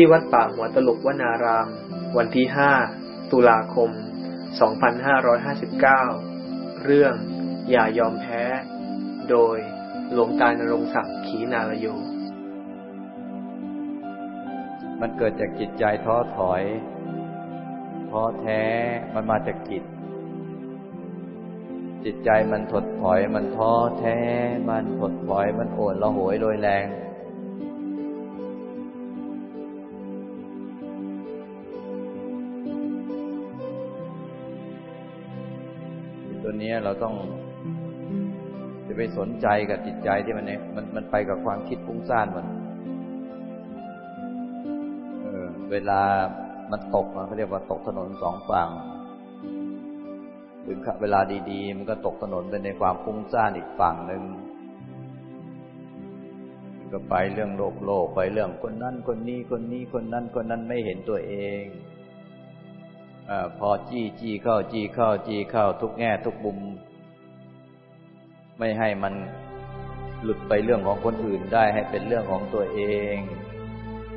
ที่วัดป่าหัวตลกวนาราม วันที่ 5 ตุลาคม 2559 เรื่อง อย่ายอมแพ้ โดยหลวงตาณรงศักดิ์ขีนารโย มันเกิดจากจิตใจท้อถอยท้อแท้มันมาจากจิต จิตใจมันถดถอย มันท้อแท้ มันถดถอย มันโอนละโหยโดยแรง ตัวนี้เราต้องจะไปสนใจกับจิตใจที่มันเนี่ยมันมันไปกับความคิดฟุ้งซ่านมันเออเวลามันตกมันเขาเรียกว่าตกถนนสองฝั่งถึงเวลาดีๆ มันก็ตกถนนไปในความฟุ้งซ่านอีกฝั่งหนึ่งก็ไปเรื่องโลกโลกไปเรื่องคนนั้นคนนี้คนนี้คนนั้นคนนั้นไม่เห็นตัวเอง อพอจี้จี้เข้าจี้เข้าจี้เข้าทุกแง่ทุกมุม ไม่ให้มันหลุดไปเรื่องของคนอื่นได้ให้เป็นเรื่องของตัวเอง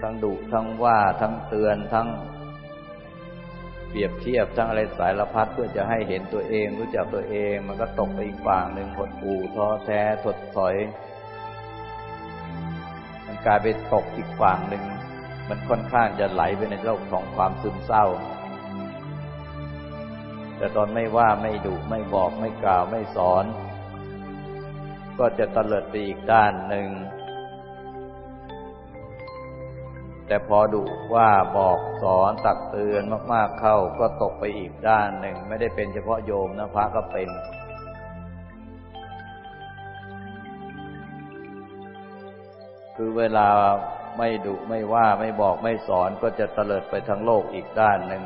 ทั้งดุทั้งว่าทั้งเตือนทั้งเปรียบเทียบทั้งอะไรสารพัดเพื่อจะให้เห็นตัวเอง รู้จักตัวเอง มันก็ตกไปอีกฝั่งหนึ่งหดหู่ท้อแท้ถดถอย มันกลายไปตกอีกฝั่งหนึ่งมันค่อนข้างจะไหลไปในโลกของความซึมเศร้า แต่ตอนไม่ว่าไม่ดุไม่บอกไม่กล่าวไม่สอน ก็จะตะเลิดไปอีกด้านหนึ่ง แต่พอดุว่าบอกสอนตักเตือนมาก ๆเข้าก็ตกไปอีกด้านหนึ่ง ไม่ได้เป็นเฉพาะโยมนะพระก็เป็นคือเวลาไม่ดุไม่ว่าไม่บอกไม่สอนก็จะตลิดไปทั้งโลกอีกด้านหนึ่ง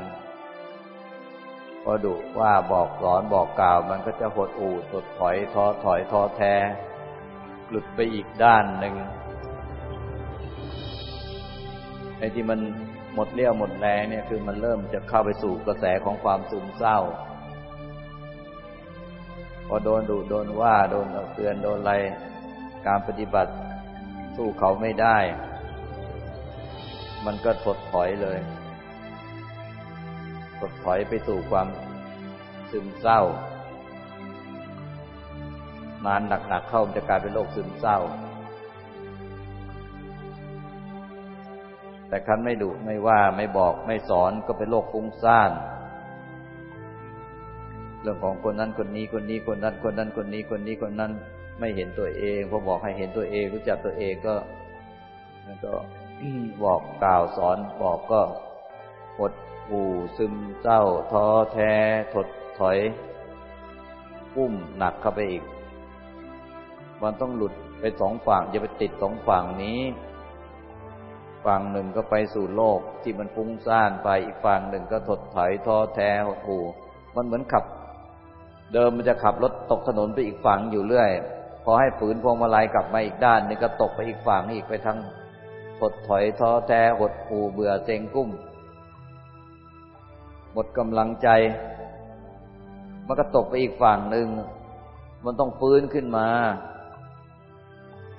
พอดุว่าบอกสอนบอกกล่าว มันก็จะหดอู่ถดถอยท้อถอยท้อแท้ หลุดไปอีกด้านหนึ่งไอ้ที่มันหมดเลี้ยวหมดแรงเนี่ยคือมันเริ่มจะเข้าไปสู่กระแสของความซึมเศร้า พอโดนดุโดนว่าโดนเตือนโดนอะไรการปฏิบัติสู้เขาไม่ได้ มันก็ถดถอยเลย ดถอยไปสู่ความซึมเศร้านานหนักๆเข้ามันจะกลายเป็นโรคซึมเศร้า แต่คันไม่ดุไม่ว่าไม่บอกไม่สอนก็เป็นโรคฟุ้งซ่าน เรื่องของคนนั้นคนนี้คนนี้คนนั้นคนนั้นคนนี้คนนี้คนนั้นไม่เห็นตัวเองพอบอกให้เห็นตัวเอง รู้จักตัวเองก็มันก็บอกกล่าวสอนบอกก็หด หู่ซึมเศร้าท้อแท้ถดถอยกุ้มหนักเข้าไปอีก มันต้องหลุดไปสองฝั่งจะไปติดสองฝั่งนี้ ฝั่งหนึ่งก็ไปสู่โลกที่มันฟุ้งซ่านไปอีกฝั่งหนึ่งก็ถดถอยท้อแท้หดหู่มันเหมือนขับ เดิมมันจะขับรถตกถนนไปอีกฝั่งอยู่เรื่อย พอให้ฝืนพวงมาลัยกลับมาอีกด้านนึงก็ตกไปอีกฝั่งอีกไปทั้งถดถอยท้อแท้หดหู่เบื่อเซ็งกุ้ม หมดกำลังใจ มันก็ตกไปอีกฝั่งหนึ่ง มันต้องฟื้นขึ้นมา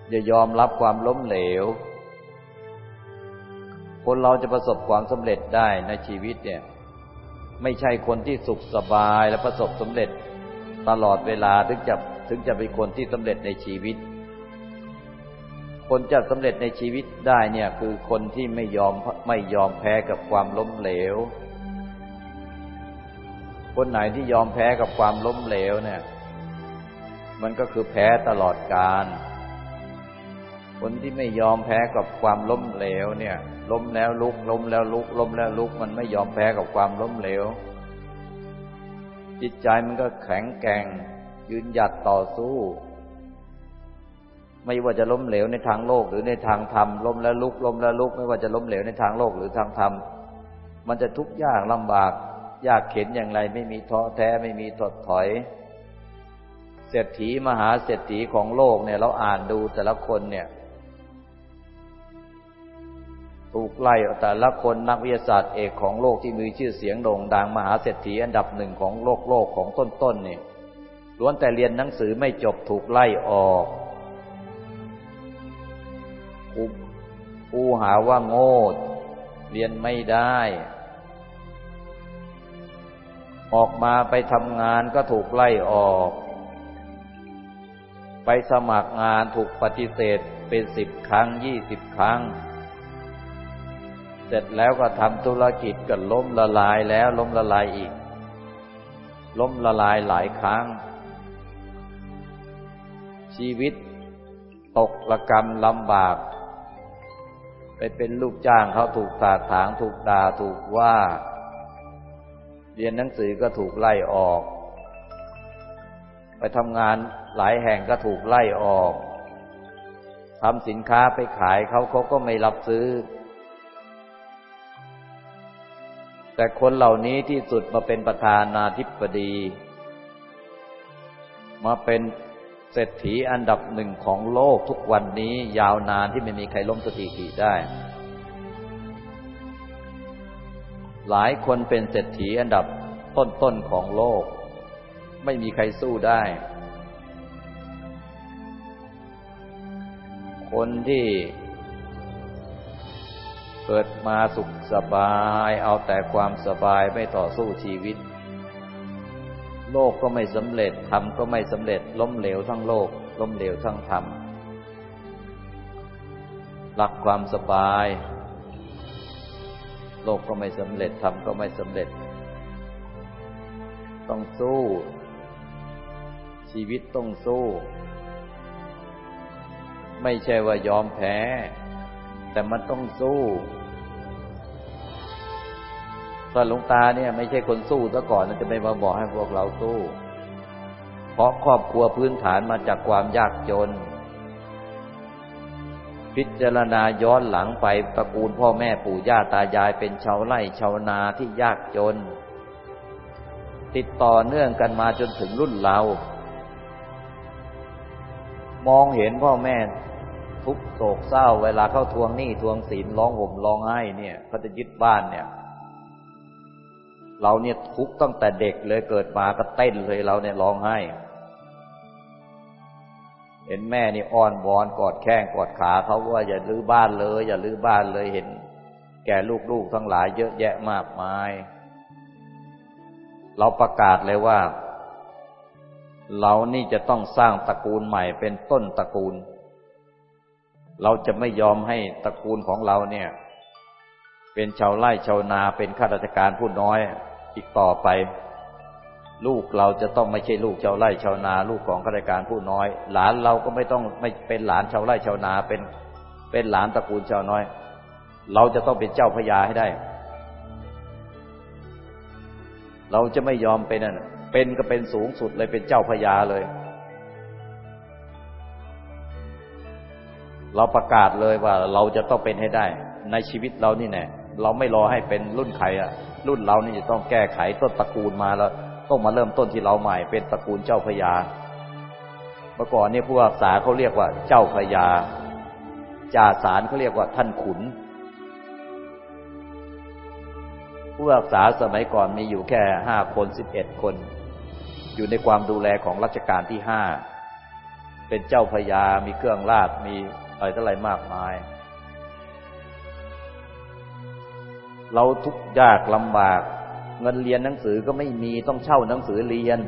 อย่ายอมรับความล้มเหลว คนเราจะประสบความสำเร็จได้ในชีวิตเนี่ย ไม่ใช่คนที่สุขสบายและประสบสำเร็จตลอดเวลาถึงจะถึงจะเป็นคนที่สำเร็จในชีวิต คนจะสำเร็จในชีวิตได้เนี่ยคือคนที่ไม่ยอมไม่ยอมแพ้กับความล้มเหลว คนไหนที่ยอมแพ้กับความล้มเหลวเนี่ย มันก็คือแพ้ตลอดกาลคนที่ไม่ยอมแพ้กับความล้มเหลวเนี่ย ล้มแล้วลุก ล้มแล้วลุก ล้มแล้วลุก มันไม่ยอมแพ้กับความล้มเหลว จิตใจมันก็แข็งแกร่ง ยืนหยัดต่อสู้ ไม่ว่าจะล้มเหลวในทางโลกหรือในทางธรรมล้มแล้วลุก ล้มแล้วลุก ไม่ว่าจะล้มเหลวในทางโลกหรือทางธรรมมันจะทุกข์ยากลำบาก ยากเข็นอย่างไรไม่มีท้อแท้ไม่มีถดถอย เศรษฐีมหาเศรษฐีของโลกเนี่ยเราอ่านดูแต่ละคนเนี่ยถูกไล่แต่ละคนนักวิทยาศาสตร์เอกของโลกที่มีชื่อเสียงโด่งดังมหาเศรษฐีอันดับหนึ่งของโลกโลกของต้นๆเนี่ยล้วนแต่เรียนหนังสือไม่จบถูกไล่ออกกูหาว่าโง่เรียนไม่ได้ ออกมาไปทำงานก็ถูกไล่ออก ไปสมัครงานถูกปฏิเสธเป็นสิบครั้งยี่สิบครั้ง เสร็จแล้วก็ทำธุรกิจก็ล้มละลายแล้วล้มละลายอีก ล้มละลายหลายครั้ง ชีวิตตกระกรรมลำบาก ไปเป็นลูกจ้างเขาถูกตาดถางถูกด่าถูกว่า เรียนหนังสือก็ถูกไล่ออก ไปทำงานหลายแห่งก็ถูกไล่ออกทำสินค้าไปขายเขาเขาก็ไม่รับซื้อ แต่คนเหล่านี้ที่สุดมาเป็นประธานาธิบดี มาเป็นเศรษฐีอันดับหนึ่งของโลกทุกวันนี้ยาวนานที่ไม่มีใครล้มสถิติได้ หลายคนเป็นเศรษฐีอันดับต้นๆของโลก ไม่มีใครสู้ได้ คนที่เกิดมาสุขสบาย เอาแต่ความสบายไม่ต่อสู้ชีวิต โลกก็ไม่สำเร็จธรรมก็ไม่สำเร็จล้มเหลวทั้งโลก ล้มเหลวทั้งธรรมรักความสบาย โลกก็ไม่สำเร็จธรรมก็ไม่สำเร็จ ต้องสู้ ชีวิตต้องสู้ ไม่ใช่ว่ายอมแพ้ แต่มันต้องสู้ตอนหลวงตาเนี่ย ไม่ใช่คนสู้ซะก่อนจะไม่มาบอกให้พวกเราสู้ เพราะครอบครัวพื้นฐานมาจากความยากจน พิจารณาย้อนหลังไปตระกูลพ่อแม่ปู่ย่าตายายเป็นชาวไร่ชาวนาที่ยากจน ติดต่อเนื่องกันมาจนถึงรุ่นเรา มองเห็นพ่อแม่ทุกโศกเศร้า เวลาเข้าทวงหนี้ทวงศีลร้องห่มร้องไห้เนี่ยเขาจะยึดบ้านเนี่ย เราเนี่ยทุกตั้งแต่เด็กเลยเกิดมาก็เต้นเลยเราเนี่ยร้องไห้ เห็นแม่นี่อ้อนวอนกอดแข้งกอดขาเขาว่าอย่าลื้อบ้านเลย อย่าลื้อบ้านเลยเห็น แก่ลูกๆทั้งหลายเยอะแยะมากมาย เราประกาศเลยว่า เรานี่จะต้องสร้างตระกูลใหม่เป็นต้นตระกูล เราจะไม่ยอมให้ตระกูลของเราเนี่ย เป็นชาวไร่ชาวนาเป็นข้าราชการผู้น้อยอีกต่อไป ลูกเราจะต้องไม่ใช่ลูกชาวไร่ชาวนา ลูกของข้าราชการผู้น้อย หลานเราก็ไม่ต้องไม่เป็นหลานชาวไร่ชาวนาเป็นเป็นหลานตระกูลชาวน้อย เราจะต้องเป็นเจ้าพญาให้ได้ เราจะไม่ยอมเป็นนั่นเป็นก็เป็นสูงสุดเลยเป็นเจ้าพญาเลย เราประกาศเลยว่าเราจะต้องเป็นให้ได้ ในชีวิตเรานี่แน่เราไม่รอให้เป็นรุ่นใครอะรุ่นเรานี่จะต้องแก้ไขต้นตระกูลมาแล้ว ต้องมาเริ่มต้นที่เราใหม่เป็นตระกูลเจ้าพญาเมื่อก่อนเนี่ยผู้อักษาเขาเรียกว่าเจ้าพญาจ่าสารเขาเรียกว่าท่านขุน ผู้อักษาสมัยก่อนมีอยู่แค่ห้าคนสิบเอ็ดคน อยู่ในความดูแลของรัชกาลที่ห้าเป็นเจ้าพญามีเครื่องราชมีอะไรต่ออะไรมากมาย เราทุกข์ยากลำบาก เงินเรียนหนังสือก็ไม่มีต้องเช่าหนังสือเรียน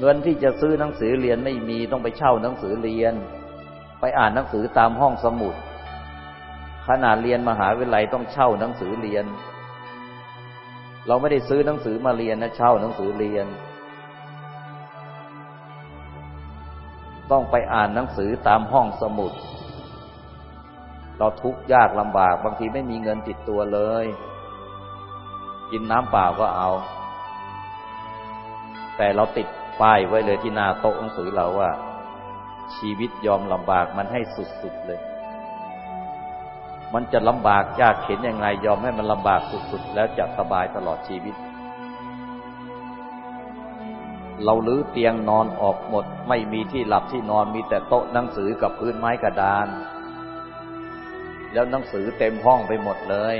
เงินที่จะซื้อหนังสือเรียนไม่มีต้องไปเช่าหนังสือเรียน ไปอ่านหนังสือตามห้องสมุด ขนาดเรียนมหาวิทยาลัยต้องเช่าหนังสือเรียน เราไม่ได้ซื้อหนังสือมาเรียนนะเช่าหนังสือเรียน ต้องไปอ่านหนังสือตามห้องสมุด เราทุกข์ยากลำบากบางทีไม่มีเงินติดตัวเลย กินน้ำเปล่าก็เอา แต่เราติดป้ายไว้เลยที่หน้าโต๊ะหนังสือเราว่า ชีวิตยอมลำบากมันให้สุดๆเลย มันจะลำบากยากเข็นยังไงยอมให้มันลำบากสุดๆ แล้วจะสบายตลอดชีวิต เราลื้อเตียงนอนออกหมด ไม่มีที่หลับที่นอนมีแต่โต๊ะหนังสือกับพื้นไม้กระดาน แล้วหนังสือเต็มห้องไปหมดเลย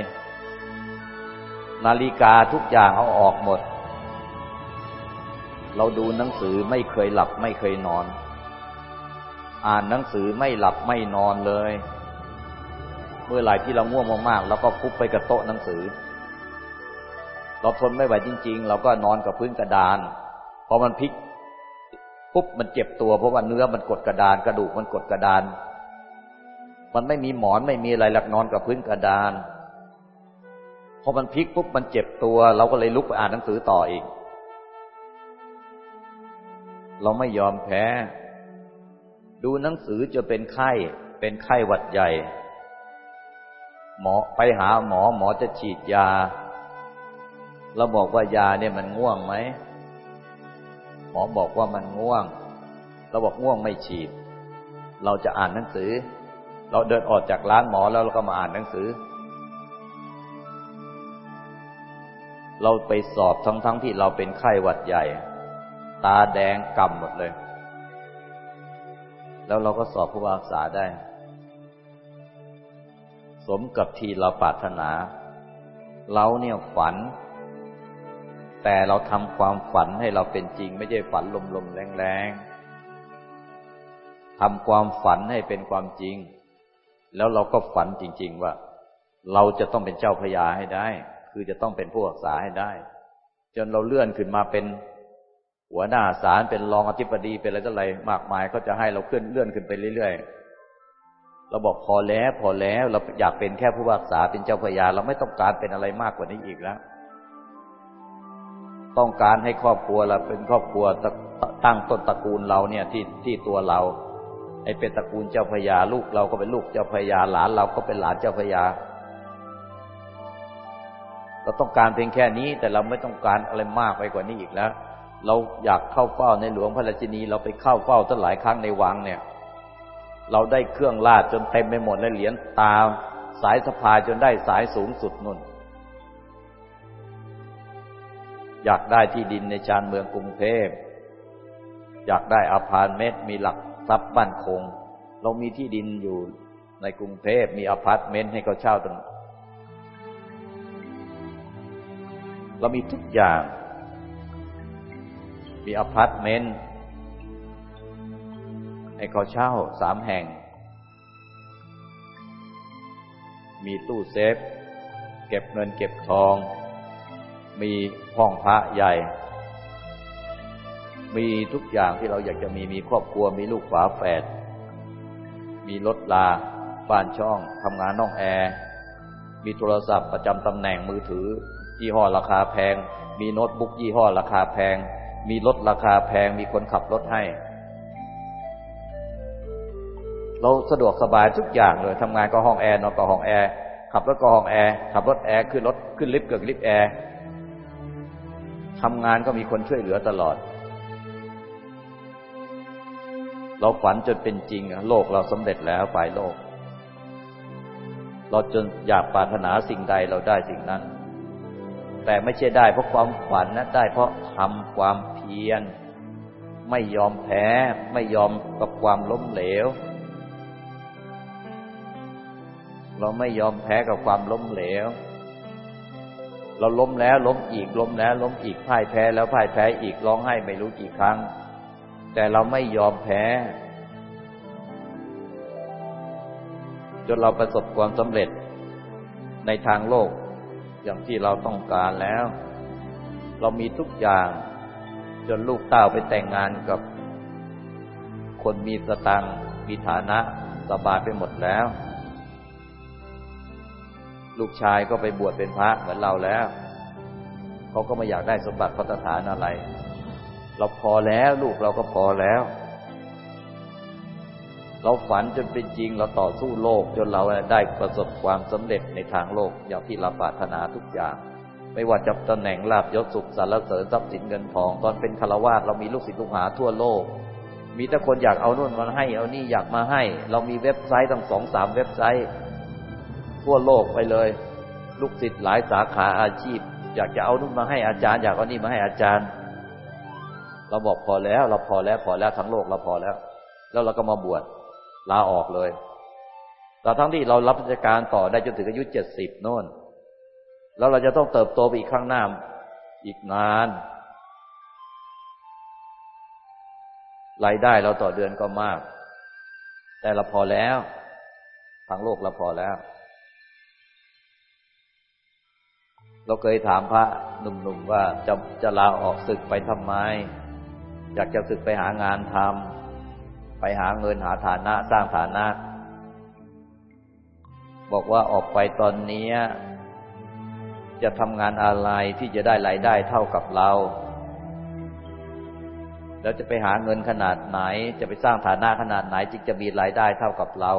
นาฬิกาทุกอย่างเอาออกหมด เราดูหนังสือไม่เคยหลับไม่เคยนอน อ่านหนังสือไม่หลับไม่นอนเลย เมื่อไหร่ที่เราง่วงมากๆเราก็ฟุบไปกับโต๊ะหนังสือ เราทนไม่ไหวจริง ๆ เราก็นอนกับพื้นกระดานพอมันพลิกปุ๊บมันเจ็บตัวเพราะว่าเนื้อมันกดกระดาน กระดูกมันกดกระดาน มันไม่มีหมอนไม่มีอะไรหลักนอนกับพื้นกระดาน พอมันพลิกปุ๊บมันเจ็บตัว เราก็เลยลุกไปอ่านหนังสือต่ออีก เราไม่ยอมแพ้ ดูหนังสือจะเป็นไข้ เป็นไข้หวัดใหญ่ หมอไปหาหมอหมอจะฉีดยา เราบอกว่ายาเนี่ยมันง่วงไหม หมอบอกว่ามันง่วง เราบอกง่วงไม่ฉีด เราจะอ่านหนังสือ เราเดินออกจากร้านหมอแล้วเราก็มาอ่านหนังสือ เราไปสอบทั้งๆทที่เราเป็นไข้หวัดใหญ่ ตาแดงกำหมดเลย แล้วเราก็สอบผู้รักษาได้ สมกับที่เราปรารถนา เราเนี่ยฝัน แต่เราทำความฝันให้เราเป็นจริง ไม่ใช่ฝันลมๆแรงๆทำความฝันให้เป็นความจริง แล้วเราก็ฝันจริง ๆ ว่า เราจะต้องเป็นเจ้าพญาให้ได้ คือจะต้องเป็นผู้รักษาให้ได้ จนเราเลื่อนขึ้นมาเป็นหัวหน้าศาลเป็นรองอธิบดีเป็นอะไรต่ออะไรมากมายเขาจะให้เราขึ้นเลื่อนขึ้นไปเรื่อยๆเราบอกพอแล้วพอแล้วเราอยากเป็นแค่ผู้รักษาเป็นเจ้าพญาเราไม่ต้องการเป็นอะไรมากกว่านี้อีกแล้ว ต้องการให้ครอบครัวเราเป็นครอบครัวตั้งต้นตระกูลเราเนี่ยที่ที่ตัวเราไอ้เป็นตระกูลเจ้าพญาลูกเราก็เป็นลูกเจ้าพญาหลานเราก็เป็นหลานเจ้าพญา เราต้องการเพียงแค่นี้ แต่เราไม่ต้องการอะไรมากไปกว่านี้อีกแล้ว เราอยากเข้าเฝ้าในหลวงพระราชินี เราไปเข้าเฝ้าตั้งหลายครั้งในวังเนี่ย เราได้เครื่องลาดจนเต็มไปหมดเลยเหรียญตาสายสะพายจนได้สายสูงสุดนุ่น อยากได้ที่ดินในชานเมืองกรุงเทพอยากได้อาพาร์ตเมนต์มีหลักทรัพย์บ้านคง เรามีที่ดินอยู่ในกรุงเทพมีอพาร์ตเมนต์ให้เขาเช่าตั้ง เรามีทุกอย่าง มีอพาร์ตเมนต์ให้เขาเช่าสามแห่ง มีตู้เซฟ เก็บเงินเก็บทอง มีห้องพระใหญ่ มีทุกอย่างที่เราอยากจะมี มีครอบครัว มีลูกฝาแฝด มีรถรา บ้านช่อง ทำงานห้องแอร์ มีโทรศัพท์ประจำตำแหน่งมือถือ ยี่ห้อราคาแพง มีโน้ตบุ๊กยี่ห้อราคาแพง มีรถราคาแพง มีคนขับรถให้ เราสะดวกสบายทุกอย่างเลยทำงานก็ห้องแอร์นอนก็ห้องแอร์ขับรถก็ห้องแอร์ขับรถแอร์ขึ้นรถขึ้นลิฟต์ก็ลิฟต์แอร์ทำงานก็มีคนช่วยเหลือตลอด เราฝันจนเป็นจริง โลกเราสำเร็จแล้วฝ่ายโลก เราจนอยากปรารถนาสิ่งใดเราได้สิ่งนั้น แต่ไม่ใช่ได้เพราะความฝันนะได้เพราะทำความเพียร ไม่ยอมแพ้ ไม่ยอมกับความล้มเหลว เราไม่ยอมแพ้กับความล้มเหลว เราล้มแล้วล้มอีกล้มแล้วล้มอีกพ่ายแพ้แล้วพ่ายแพ้อีกร้องไห้ไม่รู้กี่ครั้ง แต่เราไม่ยอมแพ้ จนเราประสบความสำเร็จในทางโลก อย่างที่เราต้องการแล้ว เรามีทุกอย่าง จนลูกเต้าไปแต่งงานกับ คนมีสตังมีฐานะสบายไปหมดแล้ว ลูกชายก็ไปบวชเป็นพระเหมือนเราแล้วเขาก็ไม่อยากได้สมบัติพัฒฐานอะไร เราพอแล้ว ลูกเราก็พอแล้ว เราฝันจนเป็นจริงเราต่อสู้โลก จนเราได้ประสบความสำเร็จในทางโลกอย่างที่เราปรารถนาทุกอย่าง ไม่ว่าจะตำแหน่งลาบยศสุขสารเสริญทรัพย์สินเงินทอง ตอนเป็นคารวาสเรามีลูกศิษย์ลูกหาทั่วโลก มีแต่คนอยากเอานู่นมาให้ เอานี่อยากมาให้ เรามีเว็บไซต์ตั้งสองสามเว็บไซต์ ทั่วโลกไปเลย ลูกศิษย์หลายสาขาอาชีพ อยากจะเอานู่นมาให้อาจารย์ อยากเอานี่มาให้อาจารย์ เราบอกพอแล้ว เราพอแล้วพอแล้วทั้งโลกเราพอแล้ว แล้วเราก็มาบวช ลาออกเลยแต่ทั้งที่เรารับราชการต่อได้จนถึงอายุเจ็ดสิบโน่น แล้วเราจะต้องเติบโตไปอีกข้างหน้าอีกนานรายได้เราต่อเดือนก็มาก แต่เราพอแล้วทางโลกเราพอแล้ว เราเคยถามพระหนุ่มๆว่าจะจะลาออกศึกไปทำไม อยากจะศึกไปหางานทำ ไปหาเงินหาฐานะสร้างฐานะ บอกว่าออกไปตอนนี้จะทำงานอะไรที่จะได้รายได้เท่ากับเรา แล้วจะไปหาเงินขนาดไหน จะไปสร้างฐานะขนาดไหนจึงจะมีรายได้เท่ากับเรา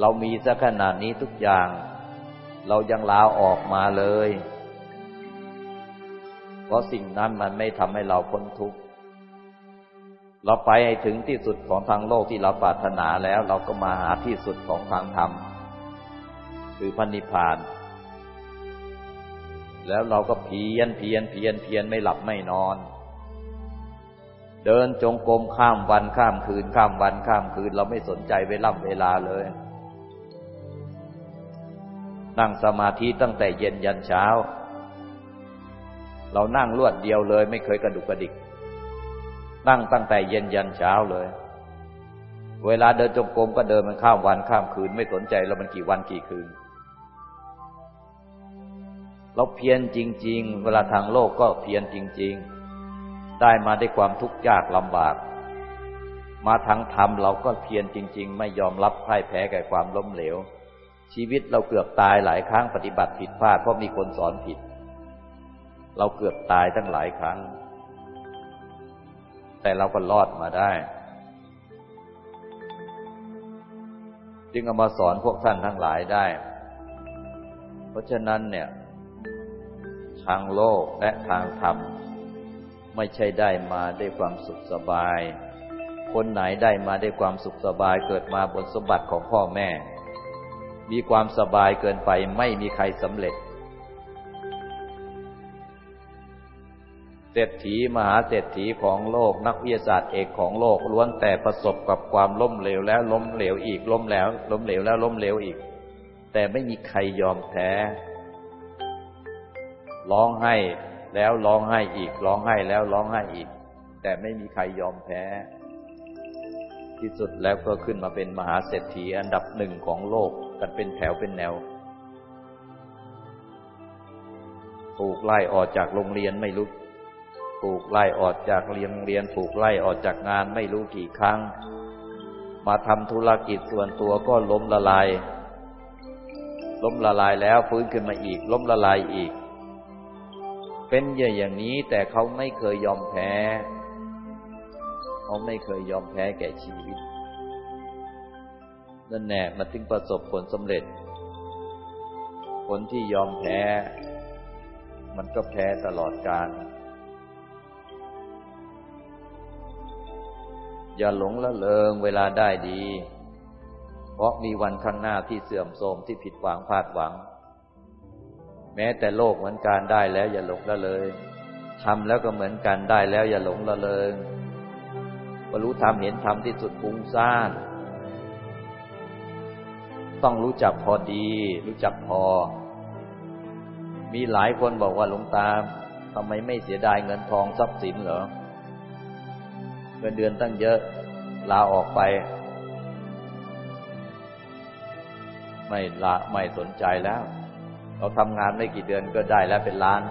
เรามีซะขนาดนี้ทุกอย่าง เรายังลาออกมาเลย เพราะสิ่งนั้นมันไม่ทำให้เราพ้นทุกข์ เราไปให้ถึงที่สุดของทางโลกที่เราปรารถนาแล้ว เราก็มาหาที่สุดของทางธรรม คือพันิพาน แล้วเราก็เพียนเพียนเพียนเพียนไม่หลับไม่นอน เดินจงกรมข้ามวันข้ามคืน ข้ามวันข้ามคืน เราไม่สนใจเวลาเวลาเลย นั่งสมาธิตั้งแต่เย็นยันเช้า เรานั่งรวดเดียวเลย ไม่เคยกระดุกกระดิก นั่งตั้งแต่เย็นยันเช้าเลย เวลาเดินจงกรมก็เดินมันข้ามวันข้ามคืน ไม่สนใจแล้วมันกี่วันกี่คืน เราเพียรจริง ๆ เวลาทางโลกก็เพียรจริง ๆ ได้มาได้ความทุกข์ยากลำบาก มาทางธรรมเราก็เพียรจริง ๆ ไม่ยอมรับพ่ายแพ้แก่ความล้มเหลว ชีวิตเราเกือบตายหลายครั้งปฏิบัติผิดพลาดเพราะมีคนสอนผิด เราเกือบตายตั้งหลายครั้ง แต่เราก็รอดมาได้ จึงเอามาสอนพวกท่านทั้งหลายได้ เพราะฉะนั้นเนี่ย ทางโลกและทางธรรม ไม่ใช่ได้มาได้ความสุขสบาย คนไหนได้มาได้ความสุขสบายเกิดมาบนสมบัติของพ่อแม่ มีความสบายเกินไปไม่มีใครสำเร็จ เศรษฐีมหาเศรษฐีของโลก นักวิทยาศาสตร์เอกของโลกล้วนแต่ประสบกับความล้มเหลวแล้วล้มเหลวอีกล้มแล้ว ล้มเหลวแล้วล้มเหลวอีก แต่ไม่มีใครยอมแพ้ร้องไห้แล้วร้องไห้อีกร้องไห้แล้วร้องไห้อีก แต่ไม่มีใครยอมแพ้ ที่สุดแล้วก็ขึ้นมาเป็นมหาเศรษฐีอันดับหนึ่งของโลกกันเป็นแถวเป็นแนวถูกไล่ออกจากโรงเรียนไม่รู้ ถูกไล่ออกจากเรียนเรียนถูกไล่ออกจากงานไม่รู้กี่ครั้ง มาทำธุรกิจส่วนตัวก็ล้มละลาย ล้มละลายแล้วฟื้นขึ้นมาอีก ล้มละลายอีก เป็นอย่างนี้แต่เขาไม่เคยยอมแพ้เขาไม่เคยยอมแพ้แก่ชีวิตนั่นแน่มาถึงประสบผลสำเร็จ ผลที่ยอมแพ้ มันก็แพ้ตลอดกาล อย่าหลงละเลงเวลาได้ดี เพราะมีวันข้างหน้าที่เสื่อมโทรมที่ผิดหวังพลาดหวัง แม้แต่โลกเหมือนการได้แล้วอย่าหลงละเลยทำแล้วก็เหมือนกันได้แล้วอย่าหลงละเลยรรลุธรรมเห็นธรรมที่สุดฟุ้งซ่านต้องรู้จักพอดี รู้จักพอ มีหลายคนบอกว่าหลวงตาทำไมไม่เสียดายเงินทองทรัพย์สินเหรอ งินเดือนตั้งเยอะลาออกไป ไม่ละไม่สนใจแล้ว เราทำงานไม่กี่เดือนก็ได้แล้วเป็นล้าน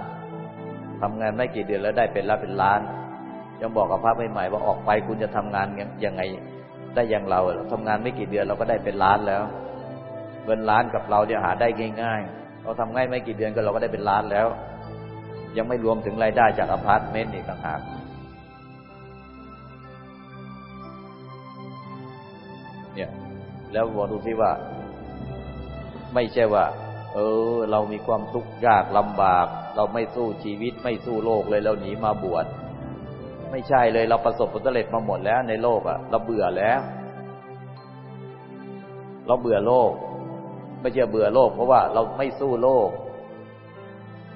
ทำงานไม่กี่เดือนแล้วได้เป็นแล้วเป็นล้านยังบอกกับพระใหม่ๆว่าออกไปคุณจะทำงานยังไง ได้อย่างเราเราทำงานไม่กี่เดือนเราก็ได้เป็นล้านแล้วเงินล้านกับเราเนี่ยหาได้ง่าย ๆ เราทำง่ายไม่กี่เดือนก็เราก็ได้เป็นล้านแล้ว ยังไม่รวมถึงรายได้จากอพาร์ตเมนต์อีกต่างหาก แล้วบอกดูซิว่า ไม่ใช่ว่า เออ เรามีความทุกข์ยากลำบาก เราไม่สู้ชีวิตไม่สู้โลกเลยเราหนีมาบวชไม่ใช่เลยเราประสบผลสำเร็จมาหมดแล้ว ในโลกอะเราเบื่อแล้ว เราเบื่อโลก ไม่ใช่เบื่อโลก เพราะว่าเราไม่สู้โลก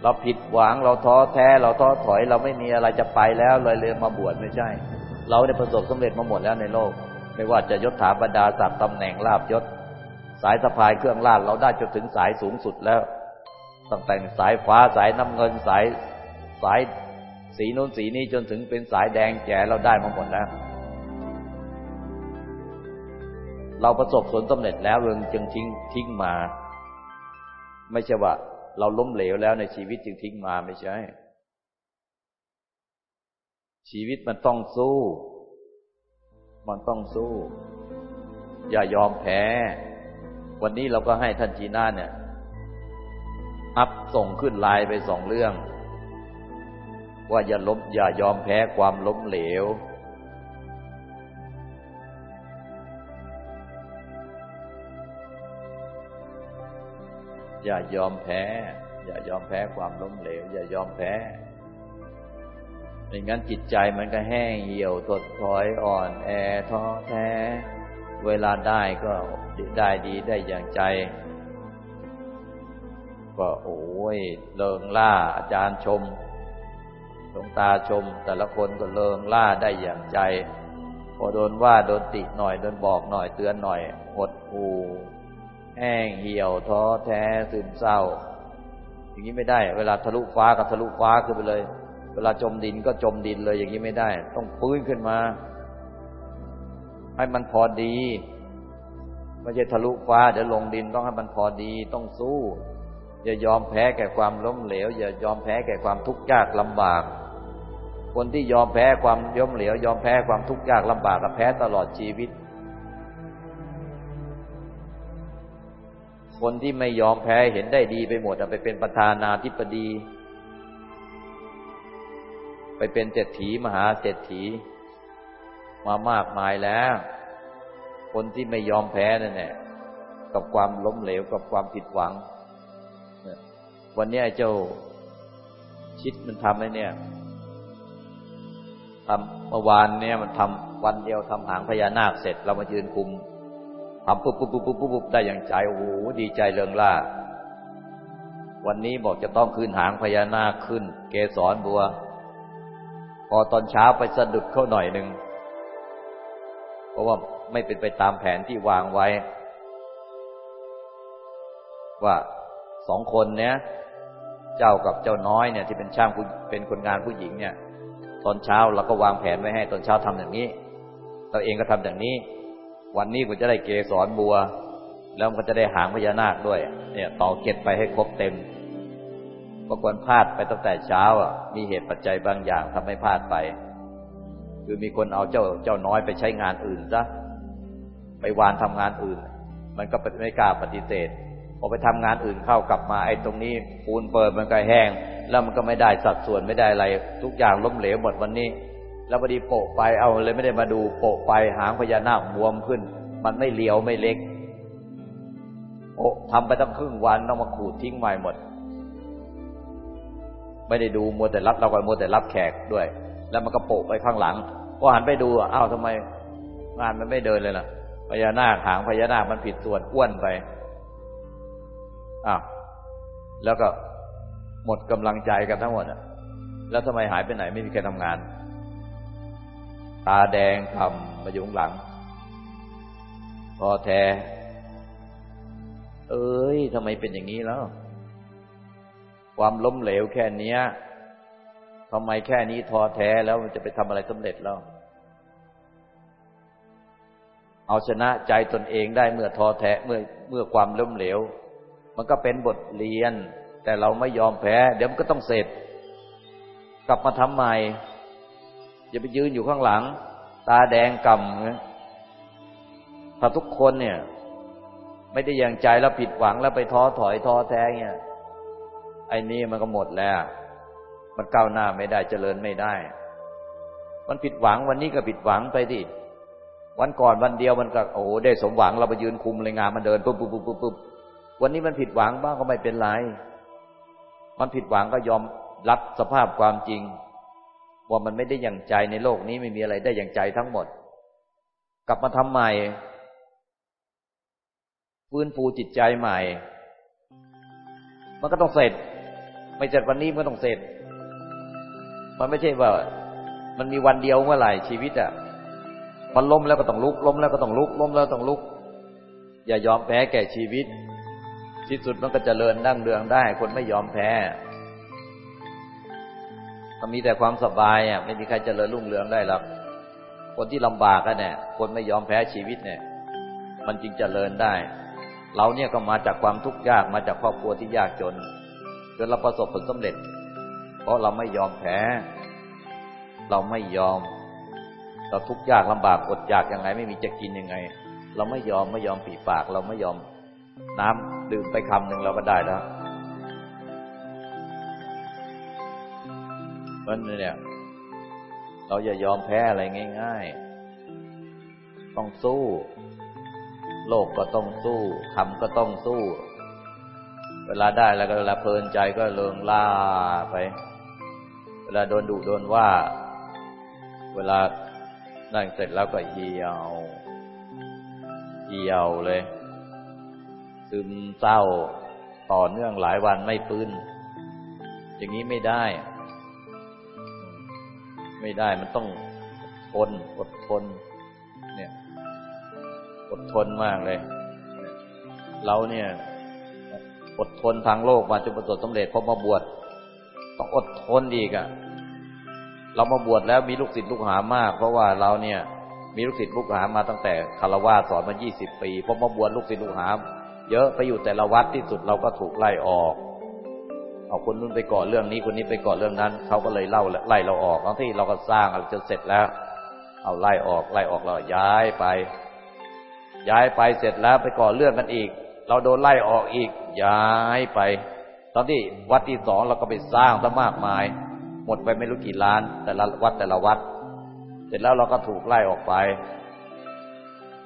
เราผิดหวังเราท้อแท้ เราท้อถอย เราไม่มีอะไรจะไปแล้วเลยเลยมาบวชไม่ใช่ เราได้ประสบสำเร็จมาหมดแล้วในโลก ไม่ว่าจะยศถาบรรดาศักดิ์ตำแหน่งลาบยศ สายสะพายเครื่องลาดเราได้จนถึงสายสูงสุดแล้ว ตั้งแต่สายฟ้าสายน้ำเงินสายสายสีนู้นสีนี้จนถึงเป็นสายแดงแก่เราได้มาหมดแล้ว เราประสบผลสำเร็จแล้วเรื่องจึงทิ้งทิ้งมา ไม่ใช่ว่า เราล้มเหลวแล้วในชีวิตจึงทิ้งมาไม่ใช่ ชีวิตมันต้องสู้ มันต้องสู้ อย่ายอมแพ้ วันนี้เราก็ให้ท่านจีน่าเนี่ย อัพส่งขึ้นไลน์ไปสองเรื่อง ว่าอย่าล้มอย่ายอมแพ้ความล้มเหลว อย่ายอมแพ้ อย่ายอมแพ้ความล้มเหลว อย่ายอมแพ้ ไม่งั้นจิตใจมันก็แห้งเหี่ยวถดถอยอ่อนแอท้อแท้ เวลาได้ก็ได้ดีได้อย่างใจ ก็โอ้ยเลิงล่าอาจารย์ชมหลวงตาชม แต่ละคนก็เลิงล่าได้อย่างใจ พอโดนว่าโดนติหน่อยโดนบอกหน่อยเตือนหน่อยหดหูแห้งเหี่ยวท้อแท้ซึมเศร้า อย่างนี้ไม่ได้ เวลาทะลุฟ้าก็ทะลุฟ้าขึ้นไปเลย เวลาจมดินก็จมดินเลยอย่างนี้ไม่ได้ ต้องฟื้นขึ้นมา ให้มันพอดีไม่ใช่ทะลุฟ้าเดี๋ยวลงดินต้องให้มันพอดีต้องสู้ อย่ายอมแพ้แก่ความล้มเหลว อย่ายอมแพ้แก่ความทุกข์ยากลำบาก คนที่ยอมแพ้ความย่มเหลว ยอมแพ้ความทุกข์ยากลำบากก็แพ้ตลอดชีวิต คนที่ไม่ยอมแพ้เห็นได้ดีไปหมดไปเป็นประธานาธิบดี ไปเป็นเศรษฐีมหาเศรษฐี มามากมายแล้ว คนที่ไม่ยอมแพ้นั่นแหละกับความล้มเหลวกับความผิดหวัง วันนี้ไอ้เจ้าชิดมันทำไอ้เนี่ยทำเมื่อวานเนี่ยมันทำวันเดียวทำหางพญานาคเสร็จ เรามายืนคุมทำปุ๊บปุ๊บปุ๊บปุ๊บปุ๊บได้อย่างใจโอ้โหดีใจเริงล่าวันนี้บอกจะต้องขึ้นหางพญานาคขึ้น เกสรบัว พอตอนเช้าไปสะดุดเข้าหน่อยหนึ่งเพราะว่าไม่เป็นไปตามแผนที่วางไว้ ว่าสองคนเนี้ยเจ้ากับเจ้าน้อยเนี่ยที่เป็นช่างเป็นคนงานผู้หญิงเนี่ย ตอนเช้าเราก็วางแผนไว้ให้ตอนเช้าทำอย่างนี้ เราเองก็ทำอย่างนี้ วันนี้กูจะได้เกสรบัว แล้วมันก็จะได้หางพญานาคด้วย เนี่ยต่อเก็บไปให้ครบเต็ม ปรากฏพลาดไปตั้งแต่เช้าอะมีเหตุปัจจัยบางอย่างทำให้พลาดไป คือมีคนเอาเจ้าเจ้าน้อยไปใช้งานอื่นซะไปวานทำงานอื่น มันก็ไม่กล้าปฏิเสธพอไปทำงานอื่นเข้ากลับมาไอ้ตรงนี้ปูนเปิดมันก็แห้ง แล้วมันก็ไม่ได้สัดส่วนไม่ได้อะไร ทุกอย่างล้มเหลวหมดวันนี้ แล้วพอดีโปะไปเอาเลยไม่ได้มาดูโปะไปหางพญานาคบวมขึ้น มันไม่เลียวไม่เล็กโอ้ทำไปตั้งครึ่งวันต้องมาขูดทิ้งใหม่หมด ไม่ได้ดูมัวแต่รับเราก็มัวแต่รับแขกด้วย แล้วมันก็โปะไปข้างหลังพอหันไปดูอ้าวทำไมงานมันไม่เดินเลยล่ะพญานาคหางพญานาคมันผิดส่วนอ้วนไปอ้าวแล้วก็หมดกำลังใจกันทั้งหมดอะ แล้วทำไมหายไปไหนไม่มีใครทำงาน ตาแดงทำมาอยู่งหลัง พอแท้เอ้ยทำไมเป็นอย่างนี้แล้ว ความล้มเหลวแค่นี้ทำไมแค่นี้ทอแท้แล้วมันจะไปทำอะไรสำเร็จแล้ว เอาชนะใจตนเองได้เมื่อทอแท้เมื่อเมื่อความล้มเหลว มันก็เป็นบทเรียน แต่เราไม่ยอมแพ้ เดี๋ยวมันก็ต้องเสร็จ กลับมาทำใหม่ อย่าไปยืนอยู่ข้างหลัง ตาแดงกำถ้าทุกคนเนี่ย ไม่ได้อย่างใจแล้วผิดหวังแล้วไปท้อถอยท้อแท้เนี่ย ไอ้นี่มันก็หมดแล้ว มันก้าวหน้าไม่ได้เจริญไม่ได้ มันผิดหวังวันนี้ก็ผิดหวังไปดิวันก่อนวันเดียวมันก็โอ้ได้สมหวังเราไปยืนคุมเลยงานมันเดินปุ๊บปุ๊บปุ๊บปุ๊บวันนี้มันผิดหวังบ้างก็ไม่เป็นไร มันผิดหวังก็ยอมรับสภาพความจริง ว่ามันไม่ได้อย่างใจในโลกนี้ไม่มีอะไรได้อย่างใจทั้งหมด กลับมาทำใหม่ฟื้นฟูจิตใจใหม่ มันก็ต้องเสร็จ ไม่เสร็จวันนี้มันก็ต้องเสร็จ มันไม่ใช่ว่า มันมีวันเดียวเมื่อไหร่ชีวิตอะมันล้มแล้วก็ต้องลุก ล้มแล้วก็ต้องลุก ล้มแล้วต้องลุก อย่ายอมแพ้แก่ชีวิต ที่สุดมันก็จเจริญดั้งเรืองได้ คนไม่ยอมแพ้มันมีแต่ความสบายอะไม่มีใครจเจริญรุ่งเรืองได้หรอกคนที่ลำบากกันเนี่ยคนไม่ยอมแพ้ชีวิตเนี่ย มันจึงเจริญได้ เราเนี่ยก็มาจากความทุกข์ยากมาจากครอบครัวที่ยากจน จนเราประสบผลสำเร็จ เพราะเราไม่ยอมแพ้เราไม่ยอม เราทุกข์ยากลำบากอดอยากยังไง ไม่มีจะกินยังไง เราไม่ยอมไม่ยอมปีปาก เราไม่ยอมน้ำดื่มไปคำหนึ่งเราก็ได้แล้วมันเนี่ย เราอย่ายอมแพ้อะไรง่าย ๆ ต้องสู้ โลกก็ต้องสู้คำก็ต้องสู้ เวลาได้แล้วก็เวลาเพลินใจก็เลิงล่าไป เวลาโดนดุโดนว่า เวลานั่งเสร็จแล้วก็เหี่ยว เหี่ยวเลย ซึมเศร้าต่อเนื่องหลายวันไม่ปื้น อย่างนี้ไม่ได้ ไม่ได้มันต้องทนอดทน เนี่ย อดทนมากเลย เราเนี่ย อดทนทางโลกมาจนประสบสำเร็จพอมาบวชต้องอดทนอีกอะ่ะ เรามาบวชแล้วมีลูกศิษย์ลูกหามาก เพราะว่าเราเนี่ย มีลูกศิษย์ลูกหามาตั้งแต่คารวะสอนมายี่สิบปีพอมาบวชลูกศิษย์ลูกหาเยอะไปอยู่แต่ละวัดที่สุดเราก็ถูกไล่ออก เอาคนนู้นไปก่อเรื่องนี้คนนี้ไปก่อเรื่องนั้นเขาก็เลยเล่าไล่เราออกบางที่เราก็สร้างจนเสร็จแล้ว เอาไล่ออกไล่ออกเราย้ายไป ย้ายไปเสร็จแล้วไปก่อเรื่องกันอีก เราโดนไล่ออกอีกย้ายไป ตอนที่วัดที่สองเราก็ไปสร้างซะมากมาย หมดไปไม่รู้กี่ล้าน แต่ละวัดแต่ละวัด เสร็จแล้วเราก็ถูกไล่ออกไป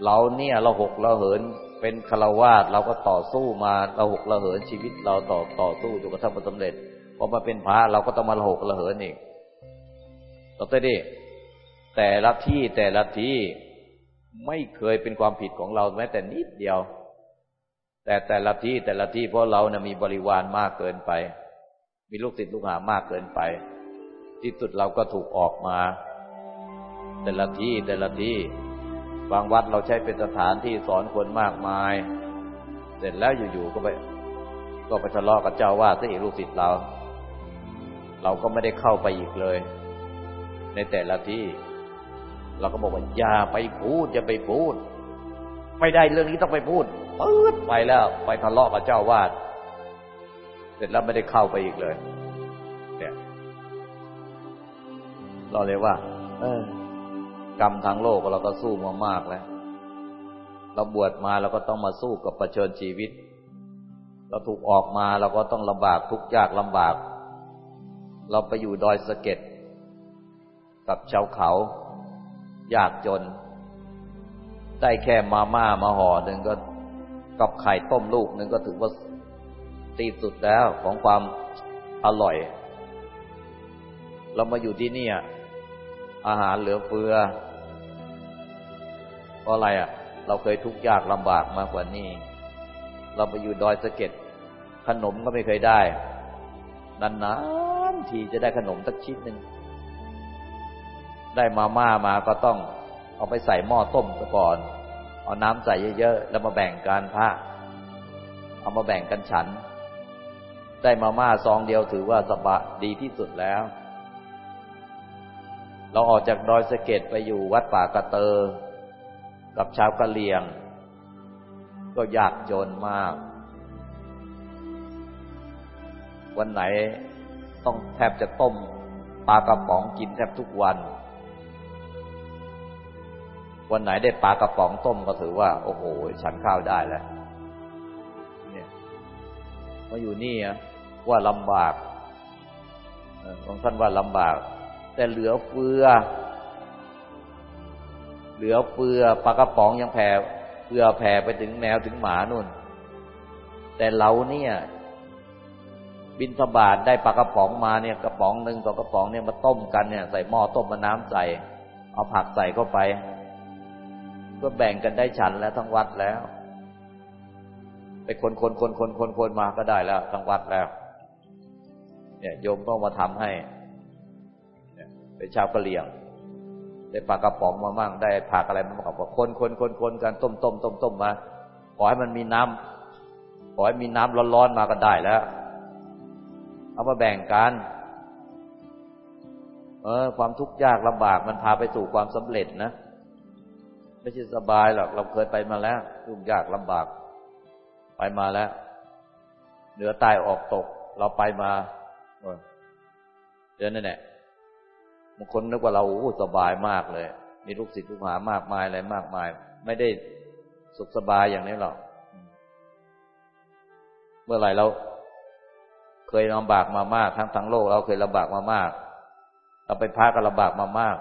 เราเนี่ยเราหกเราเหินเป็นฆราวาสเราก็ต่อสู้มาเราหกเระเหินชีวิตเราต่อต่อสู้จนกระทั่งสำเร็จพอมาเป็นพระเราก็ต้องมาหกเระเหินอีกต่อไปดิแต่ละที่แต่ละที่ไม่เคยเป็นความผิดของเราแม้แต่นิดเดียว แต่แต่ละที่แต่ละที่เพราะเรานะมีบริวารมากเกินไป มีลูกศิษย์ลูกหามากเกินไป ที่สุดเราก็ถูกออกมา แต่ละที่แต่ละที่บางวัดเราใช้เป็นสถานที่สอนคนมากมาย เสร็จแล้วอยู่ๆก็ไป ก็ไปทะเลาะกับเจ้าว่าซะอีกลูกศิษย์เรา เราก็ไม่ได้เข้าไปอีกเลย ในแต่ละที่ เราก็บอกว่าอย่าไปพูดอย่าไปพูด ไม่ได้เรื่องนี้ต้องไปพูด ปื๊ดไปแล้ว ไปทะเลาะกับเจ้าวาด เสร็จแล้วไม่ได้เข้าไปอีกเลย เนี่ยเราเลยว่า เออกรรมทางโลกเราก็สู้มามากแล้ว เราบวชมาเราก็ต้องมาสู้กับประชิญชีวิต เราถูกออกมาเราก็ต้องลำบากทุกยากลำบาก เราไปอยู่ดอยสะเก็ดกับชาวเขา ยากจน ได้แค่มาม่ามาห่อหนึ่งก็ กับไข่ต้มลูกหนึ่งก็ถือว่าตีสุดแล้วของความอร่อย เรามาอยู่ที่นี่อาหารเหลือเฟือเพราะอะไรอะ เราเคยทุกข์ยากลำบากมากกว่านี้ เราไปอยู่ดอยสะเก็ดขนมก็ไม่เคยได้นานๆทีจะได้ขนมสักชิ้นหนึ่งได้มาม่ามาก็ต้องเอาไปใส่หม้อต้มซะก่อน เอาน้ำใส่เยอะๆแล้วมาแบ่งกันพระเอามาแบ่งกันฉัน ได้มาม่าซองเดียวถือว่าสบายดีที่สุดแล้ว เราออกจากดอยสะเก็ดไปอยู่วัดป่ากระเตอ กับชาวกะเหรี่ยง ก็ยากจนมาก วันไหนต้องแทบจะต้มปลากระป๋องกินแทบทุกวัน วันไหนได้ปลากระป๋องต้มก็ถือว่า โอ้โห ฉันข้าวได้แล้ว เนี่ยมาอยู่นี่ว่าลำบากบางท่านว่าลำบาก แต่เหลือเฟือ เหลือเฟือปลากระป๋องยังแผ่เฟือแผ่ไปถึงแมวถึงหมานู่น แต่เราเนี่ย บินสบาทได้ปลากระป๋องมาเนี่ย กระป๋องหนึ่งสองกระป๋องเนี่ยมาต้มกันเนี่ยใส่หม้อต้มมาน้ำใส่เอาผักใส่เข้าไป ก็แบ่งกันได้ฉันแล้วทั้งวัดแล้ว ไปคนคนคนคนคนคนมาก็ได้แล้วทั้งวัดแล้ว เนี่ยโยมก็มาทำให้เป็นชาวกะเหรี่ยงได้ปลากระป๋องมามั่งได้ผักอะไรมาบอกว่าคนคนคนคนกันต้มต้มต้มต้มมาขอให้มันมีน้ำขอให้มีน้ำร้อนๆมาก็ได้แล้ว เอามาแบ่งกันเออความทุกข์ยากลำบากมันพาไปสู่ความสำเร็จนะ ไม่ใช่สบายหรอกเราเคยไปมาแล้วทุกข์ยากลำบาก ไปมาแล้ว เหนือตายออกตก เราไปมาเดือนนั่นแหละบางคนนึกว่าเราโอ้สบายมากเลย มีลูกศิษย์ลูกหามากมายอะไรมากมาย ไม่ได้สุขสบายอย่างนี้หรอกเมื่อไหร่เราเคยลำบากมามากทั้งทั้งโลก เราเคยลำบากมามาก เราไปพักก็ลำบากมามาก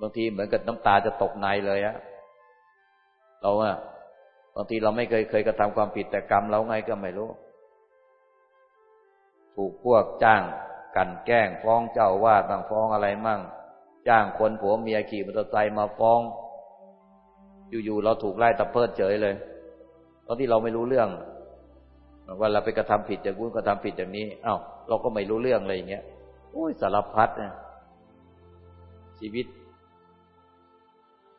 บางทีเหมือนกับน้ำตาจะตกในเลยอะเราอะบางทีเราไม่เคยเคยกระทำความผิดแต่กรรมเราไงก็ไม่รู้ ถูกพวกจ้างกันแกล้งฟ้องเจ้าวาดบางฟ้องอะไรมั่ง จ้างคนผัวเมียขี่มอเตอร์ไซค์มาฟ้อง อยู่ๆเราถูกไล่ตะเพิดเฉยเลยตอนที่เราไม่รู้เรื่องว่าเราไปกระทำผิดอย่างนู้นกระทำผิดอย่างนี้เอา้าเราก็ไม่รู้เรื่องอะไรอย่างเงี้ยโอ้ยสารพัดนะชีวิต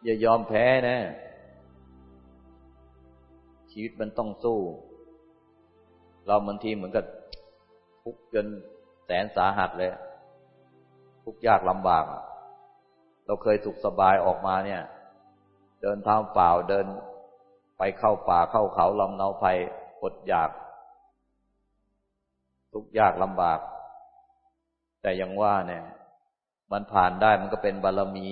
อย่ายอมแพ้นะ ชีวิตมันต้องสู้ เราบางทีเหมือนกับทุกจนแสนสาหัสเลย ทุกยากลำบาก เราเคยสุขสบายออกมาเนี่ย เดินทางเปล่าเดินไปเข้าป่าเข้าเขาลำเนาภัยอดอยาก ทุกยากลำบาก แต่ยังว่าเนี่ย มันผ่านได้มันก็เป็นบารรมี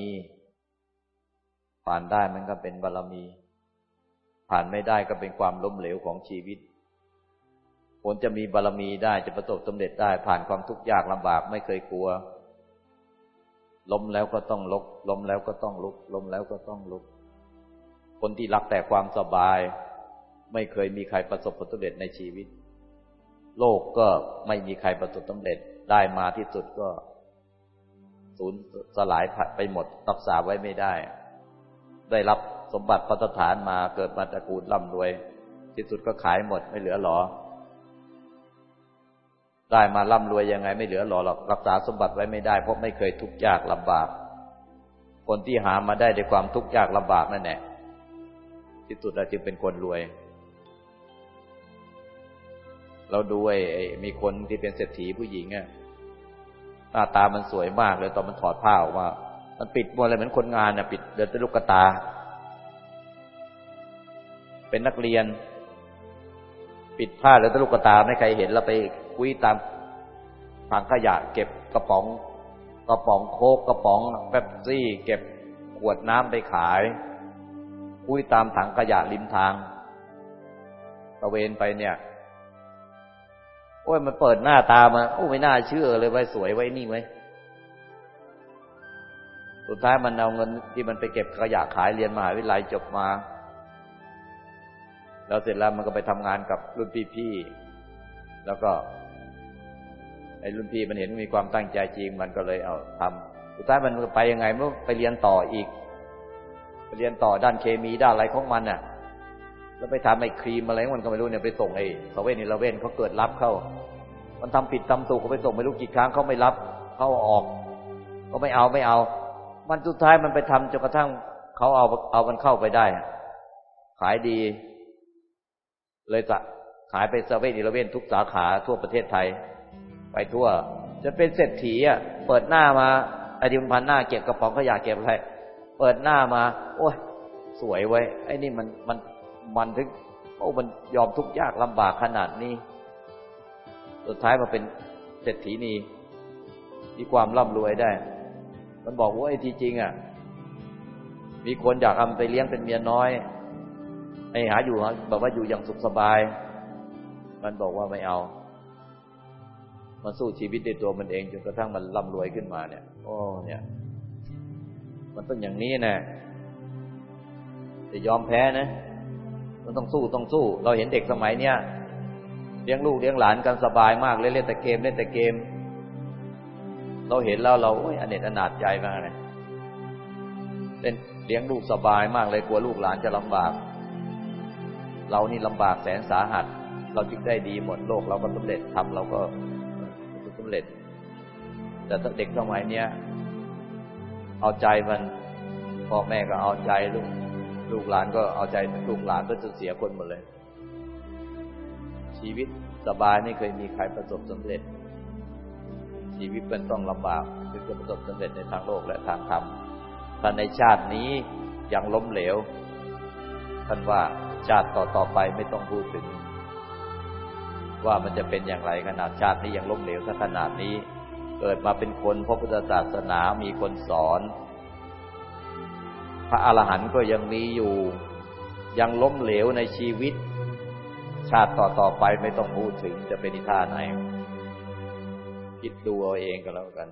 ผ่านได้มันก็เป็นบารรมี ผ่านไม่ได้ก็เป็นความล้มเหลวของชีวิตคนจะมีบารรมีได้จะประสบสำเร็จได้ผ่านความทุกข์ยากลำบากไม่เคยกลัว ล้มแล้วก็ต้องลุก ล้มแล้วก็ต้องลุก ล้มแล้วก็ต้องลุก คนที่รักแต่ความสบาย ไม่เคยมีใครประสบผลสำเร็จในชีวิต โลกก็ไม่มีใครประสบสำเร็จได้มาที่สุดก็สูญสลายไปหมดรักษาไว้ไม่ได้ ได้รับสมบัติพัฒฐานมาเกิดมาตระกูลร่ำรวย ที่สุดก็ขายหมดไม่เหลือหรอ ได้มาร่ำรวยยังไง ไม่เหลือหรอหรอกรักษาสมบัติไว้ไม่ได้เพราะไม่เคยทุกข์ยากลำบาก คนที่หามาได้ด้วยความทุกข์ยากลำบากนั่นแหละที่สุดเราจึงเป็นคนรวย เราดูไอ้มีคนที่เป็นเศรษฐีผู้หญิงอะหน้าตามันสวยมากเลยตอนมันถอดผ้าออกมา มันปิดหมดเลยเหมือนคนงานน่ะปิดเดินแต่ลูกตา เป็นนักเรียน ปิดผ้าแล้วแต่ลูกตาไม่ใครเห็นเราไปคุยตามถังขยะ เก็บกระป๋อง กระป๋องโคกกระป๋องแป๊บซี่ เก็บขวดน้ำไปขาย คุยตามถังขยะริมทางตะเวนไปเนี่ยโอ้ยมันเปิดหน้าตามาโอ้ไม่น่าเชื่อเลยไว้สวยไว้นี่ไว้ สุดท้ายมันเอาเงินที่มันไปเก็บขยะขายเรียนมหาวิทยาลัยจบมา แล้วเสร็จแล้วมันก็ไปทำงานกับรุ่นพี่ๆแล้วก็ไอ้รุ่นพี่มันเห็นมีความตั้งใจจริงมันก็เลยเอาทำสุดท้ายมันไปยังไงมื่อไปเรียนต่ออีกไปเรียนต่อด้านเคมีด้านอะไรของมันน่ะ แล้วไปทำไอ้ครีมอะไรมันก็ไม่รู้เนี่ยไปส่งไอ้เซเว่นนี่ละเว่นเขาเกิดรับเข้ามันทำผิดทำถูกเขาไปส่งไม่รู้กี่ครั้งเขาไม่รับเขาออก ก็ไม่เอาไม่เอา มันสุดท้ายมันไปทำจนกระทั่งเขาเอาเอามันเข้าไปได้ ขายดี เลยจะขายไปเซเว่นอีเลเว่นทุกสาขาทั่วประเทศไทย ไปทั่ว จะเป็นเศรษฐีอะ เปิดหน้ามาไอ้ที่มันพันหน้าเก็บกระป๋องขยะเก็บอะไรเปิดหน้ามา โอ้ยสวยไว้ ไอ้นี่มันมันมันถึงโอ้มันยอมทุกข์ยากลำบากขนาดนี้ สุดท้ายมาเป็นเศรษฐีนีมีความร่ำรวยได้ มันบอกว่าไอ้ที่จริงอะ มีคนอยากทำไปเลี้ยงเป็นเมียน้อย ไอ้หาอยู่แบบว่าอยู่อย่างสุขสบาย มันบอกว่าไม่เอา มันสู้ชีวิตในตัวมันเองจนกระทั่งมันร่ำรวยขึ้นมาเนี่ย โอ้ เนี่ย มันต้องอย่างนี้นะจะยอมแพ้นะ มันต้องสู้ต้องสู้ เราเห็นเด็กสมัยเนี้ยเลี้ยงลูกเลี้ยงหลานกันสบายมากเล่นเล่นแต่เกมเล่นแต่เกม เราเห็นแล้วเราโอ้ยอเนจอนาจใจมากเลยเล่นเลี้ยงลูกสบายมากเลยกลัวลูกหลานจะลำบาก เรานี่ลำบากแสนสาหัส เราจึงได้ดีหมดโลกเราก็สำเร็จทำเราก็สำเร็จ แต่ถ้าเด็กสมัยเนี้ยเอาใจมันพ่อแม่ก็เอาใจลูกลูกหลานก็เอาใจลูกหลานก็จะเสียคนหมดเลย ชีวิตสบายไม่เคยมีใครประสบสำเร็จ ชีวิตเป็นต้องลำบากถึงจะประสบสำเร็จในทางโลกและทางธรรมแต่ในชาตินี้ยังล้มเหลว ท่านว่าชาติต่อต่อไปไม่ต้องพูดถึง ว่ามันจะเป็นอย่างไรขนาดชาตินี้ยังล้มเหลวซะขนาดนี้ เกิดมาเป็นคนพระพุทธศาสนามีคนสอน พระอรหันต์ก็ยังมีอยู่ ยังล้มเหลวในชีวิต ชาติต่อต่อไปไม่ต้องพูดถึงจะเป็นท่าไหน คิดดูเอาเองก็แล้วกัน